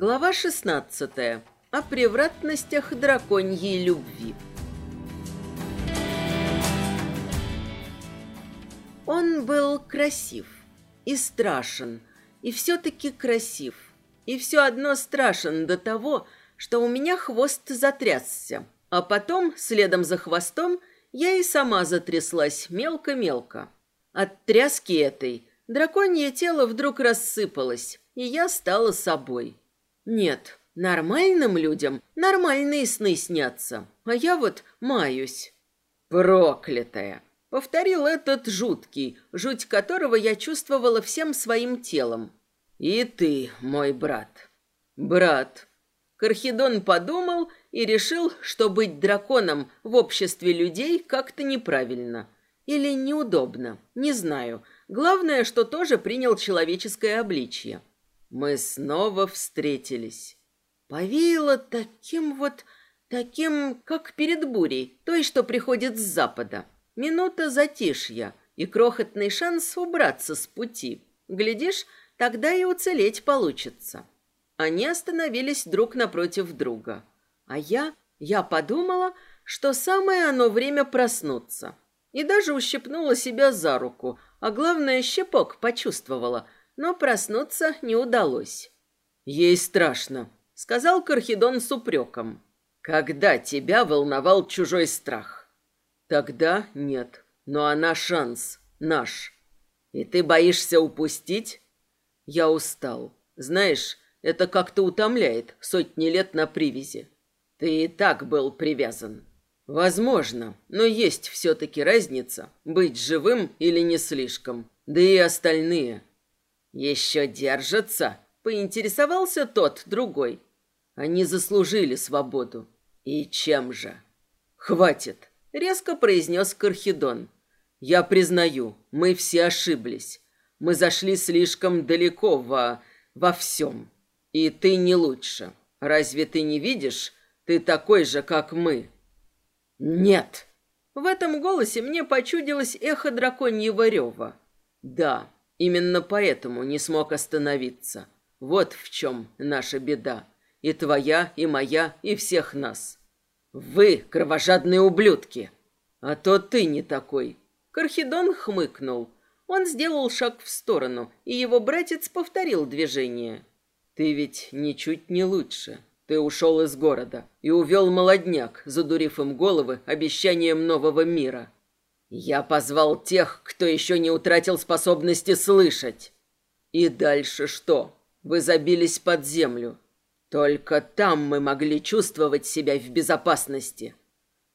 Глава 16. О превратностях драконьей любви. Он был красив и страшен, и все-таки красив. И все одно страшен до того, что у меня хвост затрясся. А потом, следом за хвостом, я и сама затряслась мелко-мелко. От тряски этой драконье тело вдруг рассыпалось, и я стала собой. Нет, нормальным людям нормальные сны снятся, а я вот маюсь. Проклятая! Повторил этот жуткий, жуть которого я чувствовала всем своим телом. И ты, мой брат. Брат. Кархидон подумал и решил, что быть драконом в обществе людей как-то неправильно. Или неудобно, не знаю. Главное, что тоже принял человеческое обличье. Мы снова встретились. Повеяло таким вот, таким, как перед бурей, той, что приходит с запада. Минута затишья и крохотный шанс убраться с пути. Глядишь, тогда и уцелеть получится. Они остановились друг напротив друга. А я, я подумала, что самое оно время проснуться. И даже ущипнула себя за руку, а главное, щепок почувствовала – но проснуться не удалось. «Ей страшно», — сказал Кархидон с упреком. «Когда тебя волновал чужой страх?» «Тогда нет, но она шанс, наш. И ты боишься упустить?» «Я устал. Знаешь, это как-то утомляет сотни лет на привязи. Ты и так был привязан». Возможно, но есть все-таки разница, быть живым или не слишком. Да и остальные. «Еще держатся?» — поинтересовался тот, другой. Они заслужили свободу. И чем же? «Хватит!» — резко произнес Кархидон. «Я признаю, мы все ошиблись. Мы зашли слишком далеко во... во всем. И ты не лучше. Разве ты не видишь? Ты такой же, как мы». «Нет!» В этом голосе мне почудилось эхо драконьего рева. «Да, Именно поэтому не смог остановиться. Вот в чем наша беда. И твоя, и моя, и всех нас. Вы кровожадные ублюдки. А то ты не такой. Кархидон хмыкнул. Он сделал шаг в сторону, и его братец повторил движение. Ты ведь ничуть не лучше. Ты ушел из города и увел молодняк, задурив им головы обещанием нового мира. Я позвал тех, кто еще не утратил способности слышать. И дальше что? Вы забились под землю. Только там мы могли чувствовать себя в безопасности.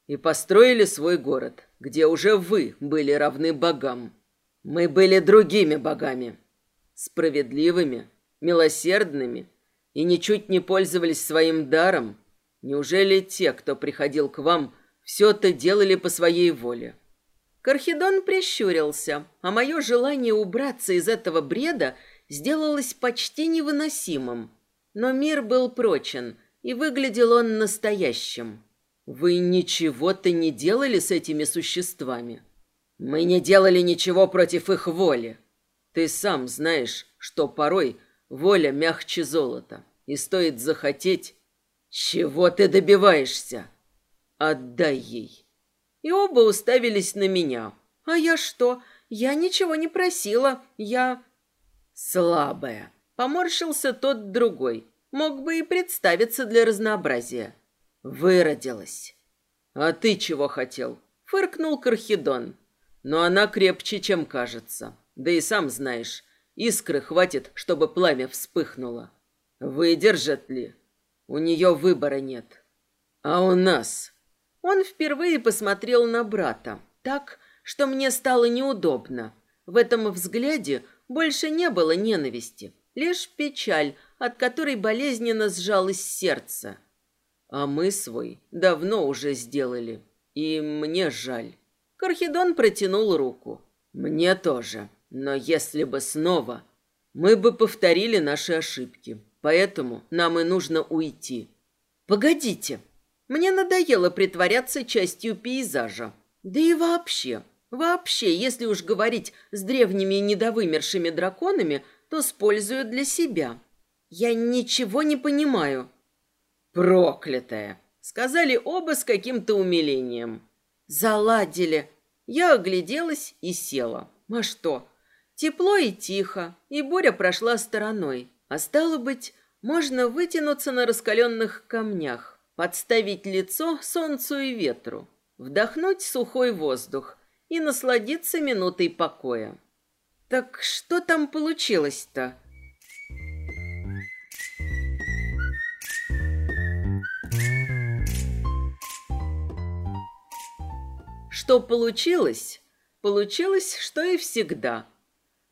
И построили свой город, где уже вы были равны богам. Мы были другими богами. Справедливыми, милосердными и ничуть не пользовались своим даром. Неужели те, кто приходил к вам, все это делали по своей воле? Кархидон прищурился, а мое желание убраться из этого бреда сделалось почти невыносимым. Но мир был прочен, и выглядел он настоящим. Вы ничего-то не делали с этими существами? Мы не делали ничего против их воли. Ты сам знаешь, что порой воля мягче золота, и стоит захотеть... Чего ты добиваешься? Отдай ей и оба уставились на меня. А я что? Я ничего не просила. Я слабая. Поморщился тот другой. Мог бы и представиться для разнообразия. Выродилась. А ты чего хотел? Фыркнул Кархидон. Но она крепче, чем кажется. Да и сам знаешь, искры хватит, чтобы пламя вспыхнуло. Выдержат ли? У нее выбора нет. А у нас он впервые посмотрел на брата, так, что мне стало неудобно. В этом взгляде больше не было ненависти, лишь печаль, от которой болезненно сжалось сердце. А мы свой давно уже сделали, и мне жаль. Кархидон протянул руку. Мне тоже, но если бы снова, мы бы повторили наши ошибки. Поэтому нам и нужно уйти. Погодите, мне надоело притворяться частью пейзажа. Да и вообще, вообще, если уж говорить с древними недовымершими драконами, то использую для себя. Я ничего не понимаю. Проклятая, сказали оба с каким-то умилением. Заладили. Я огляделась и села. А что? Тепло и тихо, и буря прошла стороной. А стало быть, можно вытянуться на раскаленных камнях, подставить лицо солнцу и ветру, вдохнуть сухой воздух и насладиться минутой покоя. Так что там получилось-то? Что получилось? Получилось, что и всегда.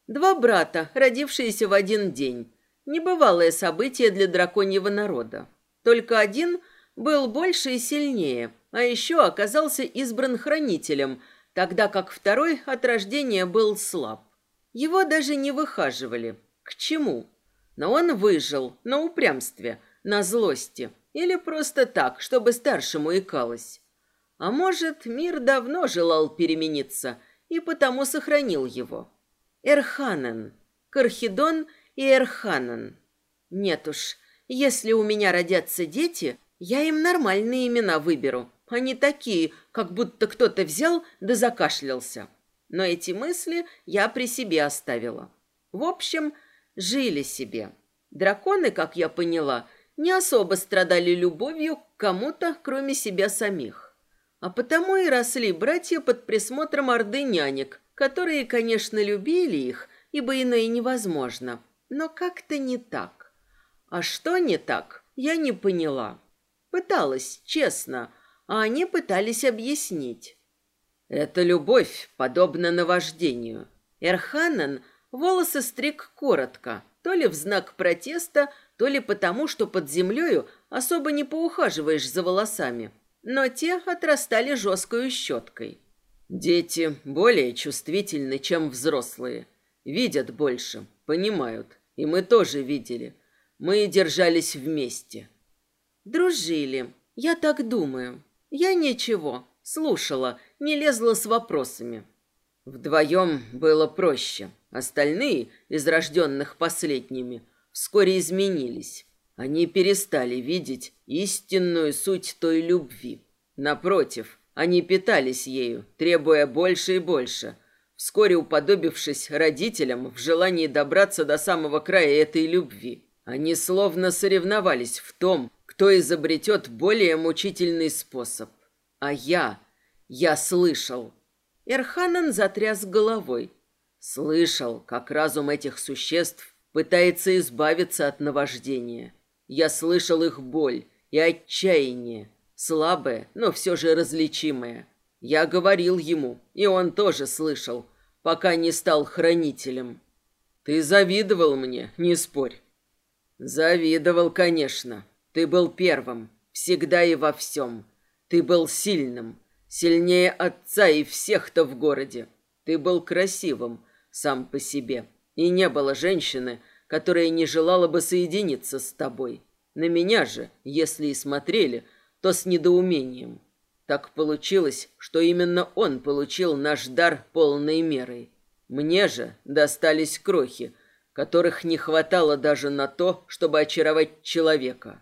Два брата, родившиеся в один день. Небывалое событие для драконьего народа. Только один был больше и сильнее, а еще оказался избран хранителем, тогда как второй от рождения был слаб. Его даже не выхаживали. К чему? Но он выжил на упрямстве, на злости. Или просто так, чтобы старшему икалось. А может, мир давно желал перемениться и потому сохранил его. Эрханен, Кархидон и Эрханен. Нет уж, если у меня родятся дети, я им нормальные имена выберу, а не такие, как будто кто-то взял да закашлялся но эти мысли я при себе оставила. В общем, жили себе. Драконы, как я поняла, не особо страдали любовью к кому-то, кроме себя самих. А потому и росли братья под присмотром орды нянек, которые, конечно, любили их, ибо иное невозможно, но как-то не так. А что не так, я не поняла. Пыталась, честно, а они пытались объяснить. Это любовь, подобна наваждению. Эрханен волосы стриг коротко, то ли в знак протеста, то ли потому, что под землею особо не поухаживаешь за волосами. Но те отрастали жесткой щеткой. Дети более чувствительны, чем взрослые. Видят больше, понимают. И мы тоже видели. Мы держались вместе. Дружили. Я так думаю. Я ничего. Слушала, не лезла с вопросами. Вдвоем было проще. Остальные, из рожденных последними, вскоре изменились. Они перестали видеть истинную суть той любви. Напротив, они питались ею, требуя больше и больше, вскоре уподобившись родителям в желании добраться до самого края этой любви. Они словно соревновались в том, кто изобретет более мучительный способ. А я, я слышал. Эрханан затряс головой. Слышал, как разум этих существ пытается избавиться от наваждения. Я слышал их боль и отчаяние, слабое, но все же различимое. Я говорил ему, и он тоже слышал, пока не стал хранителем. Ты завидовал мне, не спорь. Завидовал, конечно. Ты был первым, всегда и во всем. Ты был сильным, сильнее отца и всех-то в городе. Ты был красивым сам по себе, и не было женщины, которая не желала бы соединиться с тобой. На меня же, если и смотрели, то с недоумением. Так получилось, что именно он получил наш дар полной мерой. Мне же достались крохи, которых не хватало даже на то, чтобы очаровать человека.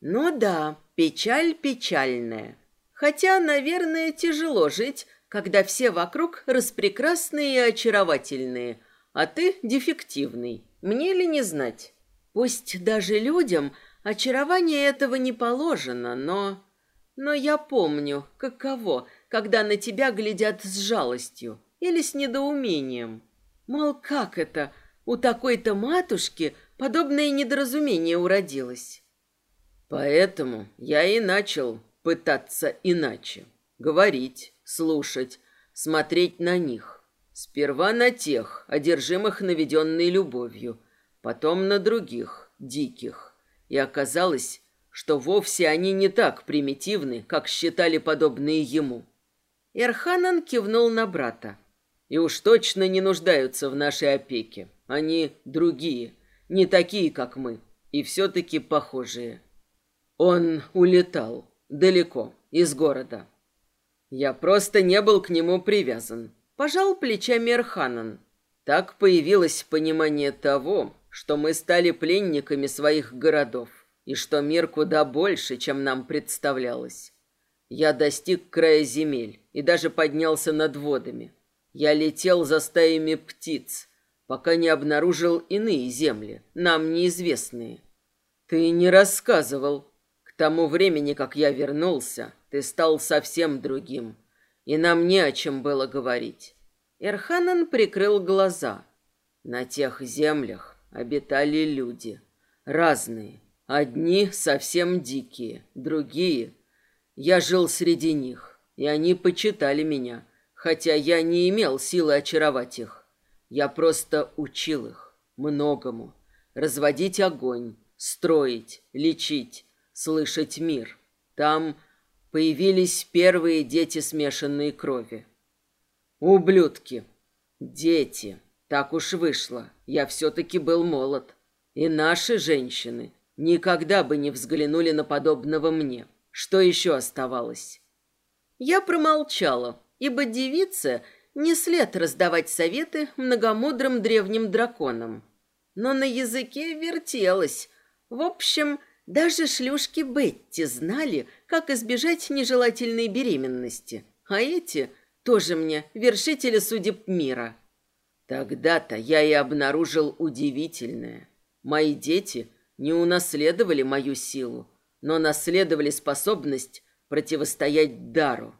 Ну да, печаль печальная. Хотя, наверное, тяжело жить, когда все вокруг распрекрасные и очаровательные, а ты дефективный. Мне ли не знать? Пусть даже людям очарование этого не положено, но... Но я помню, каково, когда на тебя глядят с жалостью или с недоумением. Мол, как это, у такой-то матушки подобное недоразумение уродилось? Поэтому я и начал пытаться иначе. Говорить, слушать, смотреть на них. Сперва на тех, одержимых наведенной любовью, потом на других, диких. И оказалось, что вовсе они не так примитивны, как считали подобные ему. Эрханан кивнул на брата. И уж точно не нуждаются в нашей опеке. Они другие, не такие, как мы, и все-таки похожие. Он улетал. Далеко, из города. Я просто не был к нему привязан. Пожал плечами Эрханан. Так появилось понимание того, что мы стали пленниками своих городов и что мир куда больше, чем нам представлялось. Я достиг края земель и даже поднялся над водами. Я летел за стаями птиц, пока не обнаружил иные земли, нам неизвестные. Ты не рассказывал. Тому времени, как я вернулся, ты стал совсем другим, и нам не о чем было говорить. Эрханан прикрыл глаза. На тех землях обитали люди, разные. Одни совсем дикие, другие я жил среди них, и они почитали меня, хотя я не имел силы очаровать их. Я просто учил их многому. Разводить огонь, строить, лечить, слышать мир. Там появились первые дети смешанной крови. Ублюдки. Дети. Так уж вышло. Я все-таки был молод. И наши женщины никогда бы не взглянули на подобного мне. Что еще оставалось? Я промолчала, ибо девица не след раздавать советы многомудрым древним драконам. Но на языке вертелась. В общем, даже шлюшки Бетти знали, как избежать нежелательной беременности. А эти тоже мне вершители судеб мира. Тогда-то я и обнаружил удивительное. Мои дети не унаследовали мою силу, но наследовали способность противостоять дару.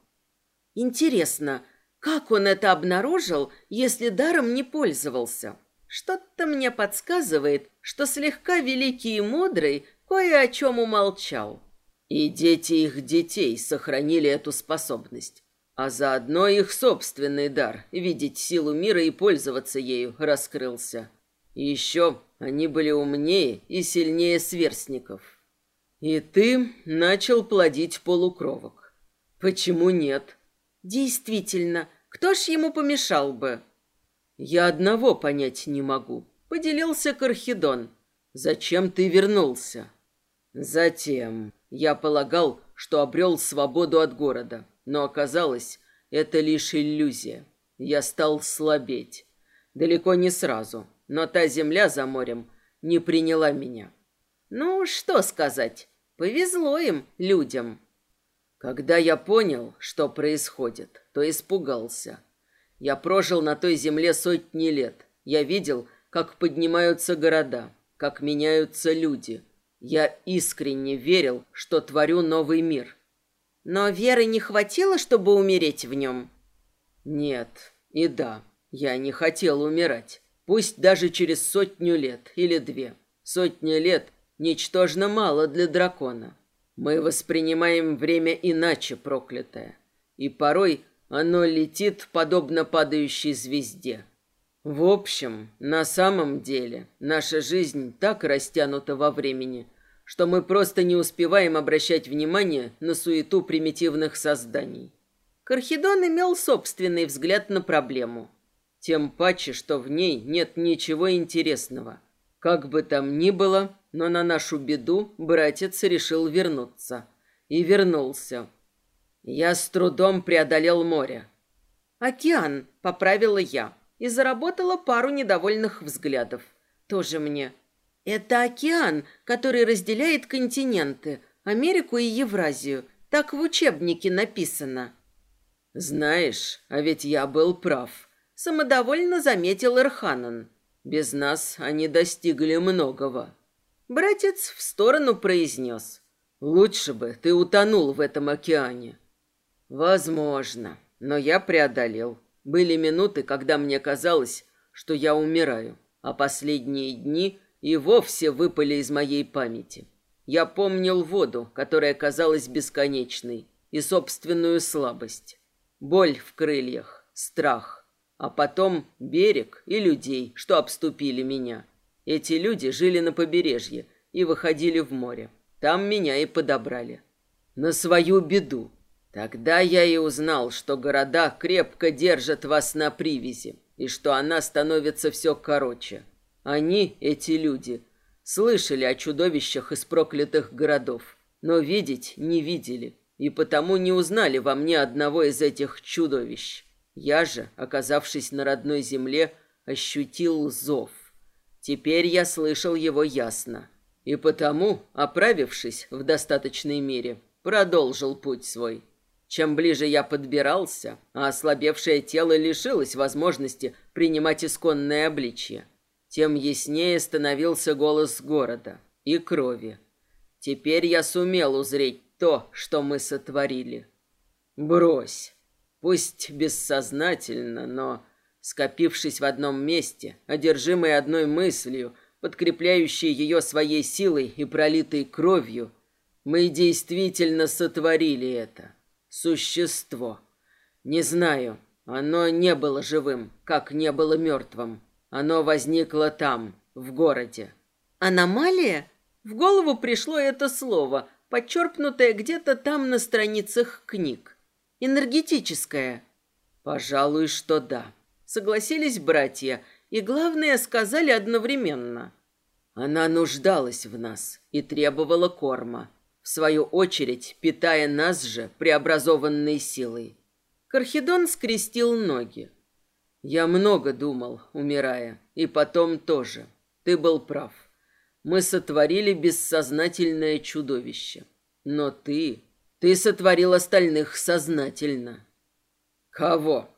Интересно, как он это обнаружил, если даром не пользовался? Что-то мне подсказывает, что слегка великий и мудрый кое о чем умолчал. И дети их детей сохранили эту способность, а заодно их собственный дар видеть силу мира и пользоваться ею раскрылся. И еще они были умнее и сильнее сверстников. И ты начал плодить полукровок. Почему нет? Действительно, кто ж ему помешал бы? Я одного понять не могу. Поделился Кархидон. Зачем ты вернулся? Затем. Я полагал, что обрел свободу от города. Но оказалось, это лишь иллюзия. Я стал слабеть. Далеко не сразу. Но та земля за морем не приняла меня. Ну, что сказать. Повезло им, людям. Когда я понял, что происходит, то испугался. Я прожил на той земле сотни лет. Я видел, как поднимаются города, как меняются люди. Я искренне верил, что творю новый мир. Но веры не хватило, чтобы умереть в нем? Нет. И да, я не хотел умирать. Пусть даже через сотню лет или две. Сотня лет ничтожно мало для дракона. Мы воспринимаем время иначе, проклятое, и порой оно летит подобно падающей звезде. В общем, на самом деле, наша жизнь так растянута во времени, что мы просто не успеваем обращать внимание на суету примитивных созданий. Кархидон имел собственный взгляд на проблему. Тем паче, что в ней нет ничего интересного. Как бы там ни было, но на нашу беду братец решил вернуться. И вернулся. Я с трудом преодолел море. «Океан», — поправила я. И заработала пару недовольных взглядов. Тоже мне. «Это океан, который разделяет континенты, Америку и Евразию. Так в учебнике написано». «Знаешь, а ведь я был прав», — самодовольно заметил Ирханан. «Без нас они достигли многого». Братец в сторону произнес. «Лучше бы ты утонул в этом океане». «Возможно, но я преодолел. Были минуты, когда мне казалось, что я умираю, а последние дни и вовсе выпали из моей памяти. Я помнил воду, которая казалась бесконечной, и собственную слабость. Боль в крыльях, страх, а потом берег и людей, что обступили меня. Эти люди жили на побережье и выходили в море. Там меня и подобрали. На свою беду. Тогда я и узнал, что города крепко держат вас на привязи, и что она становится все короче. Они, эти люди, слышали о чудовищах из проклятых городов, но видеть не видели, и потому не узнали во мне одного из этих чудовищ. Я же, оказавшись на родной земле, ощутил зов. Теперь я слышал его ясно. И потому, оправившись в достаточной мере, продолжил путь свой. Чем ближе я подбирался, а ослабевшее тело лишилось возможности принимать исконное обличье, тем яснее становился голос города и крови. Теперь я сумел узреть то, что мы сотворили. Брось. Пусть бессознательно, но, скопившись в одном месте, одержимой одной мыслью, подкрепляющей ее своей силой и пролитой кровью, мы действительно сотворили это. Существо. Не знаю, оно не было живым, как не было мертвым. Оно возникло там, в городе. Аномалия? В голову пришло это слово, подчерпнутое где-то там на страницах книг. Энергетическое. Пожалуй, что да. Согласились братья, и главное, сказали одновременно. Она нуждалась в нас и требовала корма, свою очередь питая нас же преобразованной силой. Кархидон скрестил ноги. Я много думал, умирая, и потом тоже. Ты был прав. Мы сотворили бессознательное чудовище. Но ты... Ты сотворил остальных сознательно. Кого?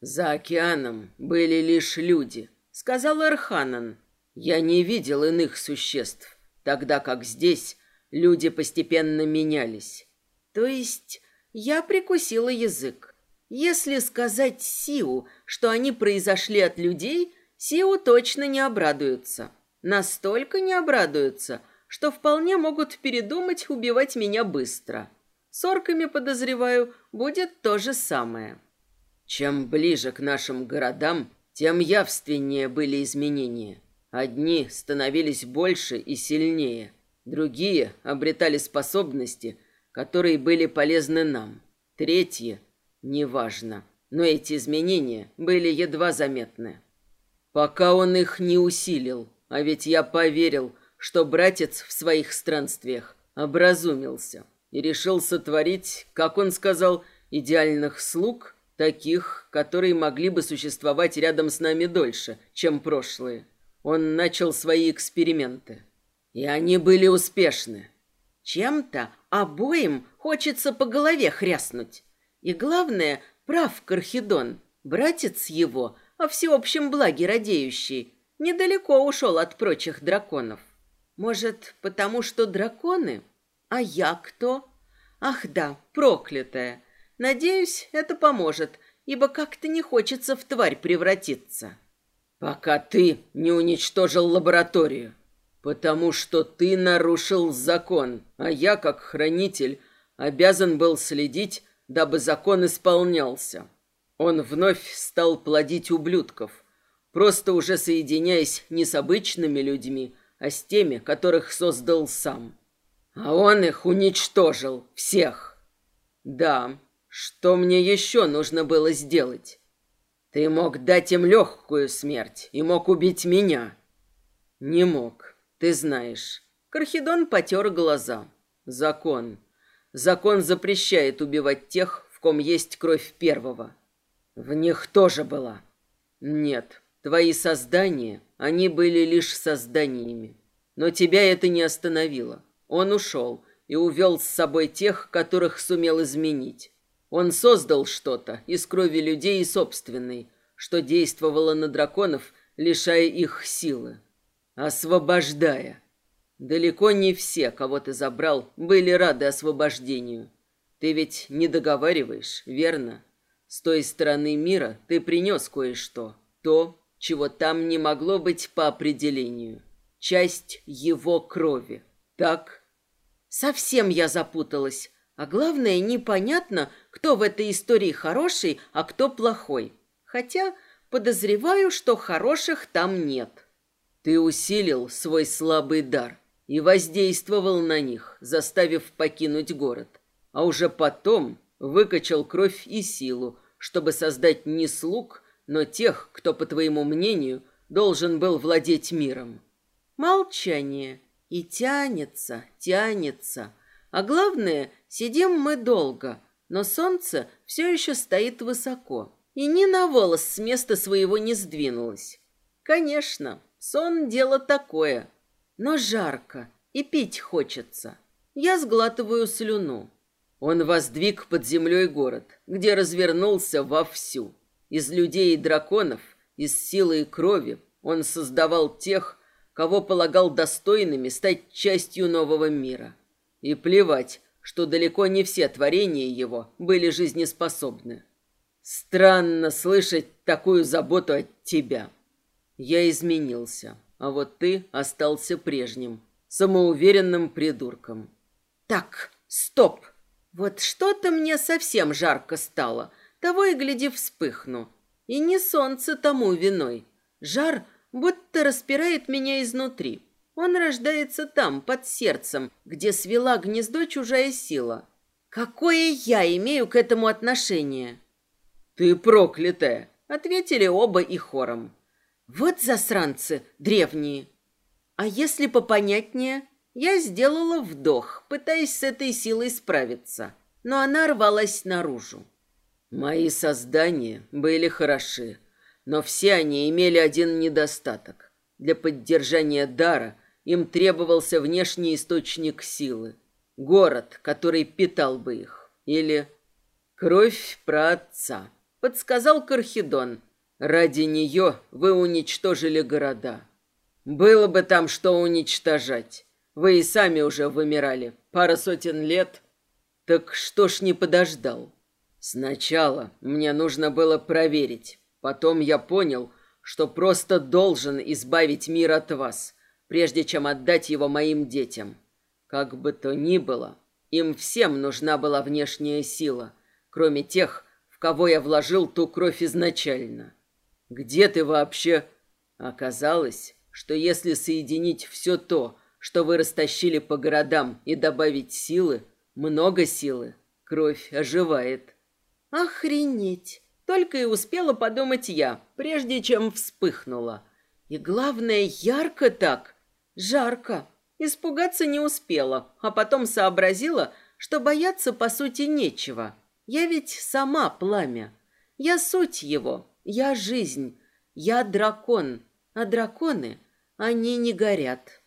За океаном были лишь люди, сказал Арханан. Я не видел иных существ, тогда как здесь люди постепенно менялись. То есть я прикусила язык. Если сказать Сиу, что они произошли от людей, Сиу точно не обрадуются. Настолько не обрадуются, что вполне могут передумать убивать меня быстро. С орками, подозреваю, будет то же самое. Чем ближе к нашим городам, тем явственнее были изменения. Одни становились больше и сильнее, другие обретали способности, которые были полезны нам. Третьи – неважно, но эти изменения были едва заметны. Пока он их не усилил, а ведь я поверил, что братец в своих странствиях образумился и решил сотворить, как он сказал, идеальных слуг, таких, которые могли бы существовать рядом с нами дольше, чем прошлые. Он начал свои эксперименты. И они были успешны. Чем-то обоим хочется по голове хряснуть. И главное, прав Кархидон, братец его, о всеобщем благе радеющий, недалеко ушел от прочих драконов. Может, потому что драконы? А я кто? Ах да, проклятая. Надеюсь, это поможет, ибо как-то не хочется в тварь превратиться. Пока ты не уничтожил лабораторию. Потому что ты нарушил закон, а я, как хранитель, обязан был следить, дабы закон исполнялся. Он вновь стал плодить ублюдков, просто уже соединяясь не с обычными людьми, а с теми, которых создал сам. А он их уничтожил, всех. Да, что мне еще нужно было сделать? Ты мог дать им легкую смерть и мог убить меня. Не мог, ты знаешь. Кархидон потер глаза. Закон. Закон запрещает убивать тех, в ком есть кровь первого. В них тоже была. Нет, твои создания, они были лишь созданиями. Но тебя это не остановило. Он ушел и увел с собой тех, которых сумел изменить. Он создал что-то из крови людей и собственной, что действовало на драконов, лишая их силы. Освобождая. Далеко не все, кого ты забрал, были рады освобождению. Ты ведь не договариваешь, верно? С той стороны мира ты принес кое-что. То, чего там не могло быть по определению. Часть его крови. Так? Совсем я запуталась. А главное, непонятно, кто в этой истории хороший, а кто плохой. Хотя подозреваю, что хороших там нет. Ты усилил свой слабый дар и воздействовал на них, заставив покинуть город. А уже потом выкачал кровь и силу, чтобы создать не слуг, но тех, кто, по твоему мнению, должен был владеть миром. Молчание. И тянется, тянется. А главное, сидим мы долго, но солнце все еще стоит высоко и ни на волос с места своего не сдвинулось. Конечно, Сон – дело такое. Но жарко, и пить хочется. Я сглатываю слюну. Он воздвиг под землей город, где развернулся вовсю. Из людей и драконов, из силы и крови он создавал тех, кого полагал достойными стать частью нового мира. И плевать, что далеко не все творения его были жизнеспособны. Странно слышать такую заботу от тебя. Я изменился, а вот ты остался прежним, самоуверенным придурком. Так, стоп! Вот что-то мне совсем жарко стало, того и гляди вспыхну. И не солнце тому виной. Жар будто распирает меня изнутри. Он рождается там, под сердцем, где свела гнездо чужая сила. Какое я имею к этому отношение? Ты проклятая, ответили оба и хором. Вот засранцы древние. А если попонятнее, я сделала вдох, пытаясь с этой силой справиться, но она рвалась наружу. Мои создания были хороши, но все они имели один недостаток. Для поддержания дара им требовался внешний источник силы. Город, который питал бы их. Или кровь праотца, подсказал Кархидон. Ради нее вы уничтожили города. Было бы там что уничтожать. Вы и сами уже вымирали. Пара сотен лет. Так что ж не подождал? Сначала мне нужно было проверить. Потом я понял, что просто должен избавить мир от вас, прежде чем отдать его моим детям. Как бы то ни было, им всем нужна была внешняя сила, кроме тех, в кого я вложил ту кровь изначально. Где ты вообще? Оказалось, что если соединить все то, что вы растащили по городам и добавить силы, много силы, кровь оживает. Охренеть! Только и успела подумать я, прежде чем вспыхнула. И главное, ярко так, жарко. Испугаться не успела, а потом сообразила, что бояться по сути нечего. Я ведь сама пламя. Я суть его, я жизнь, я дракон, а драконы, они не горят.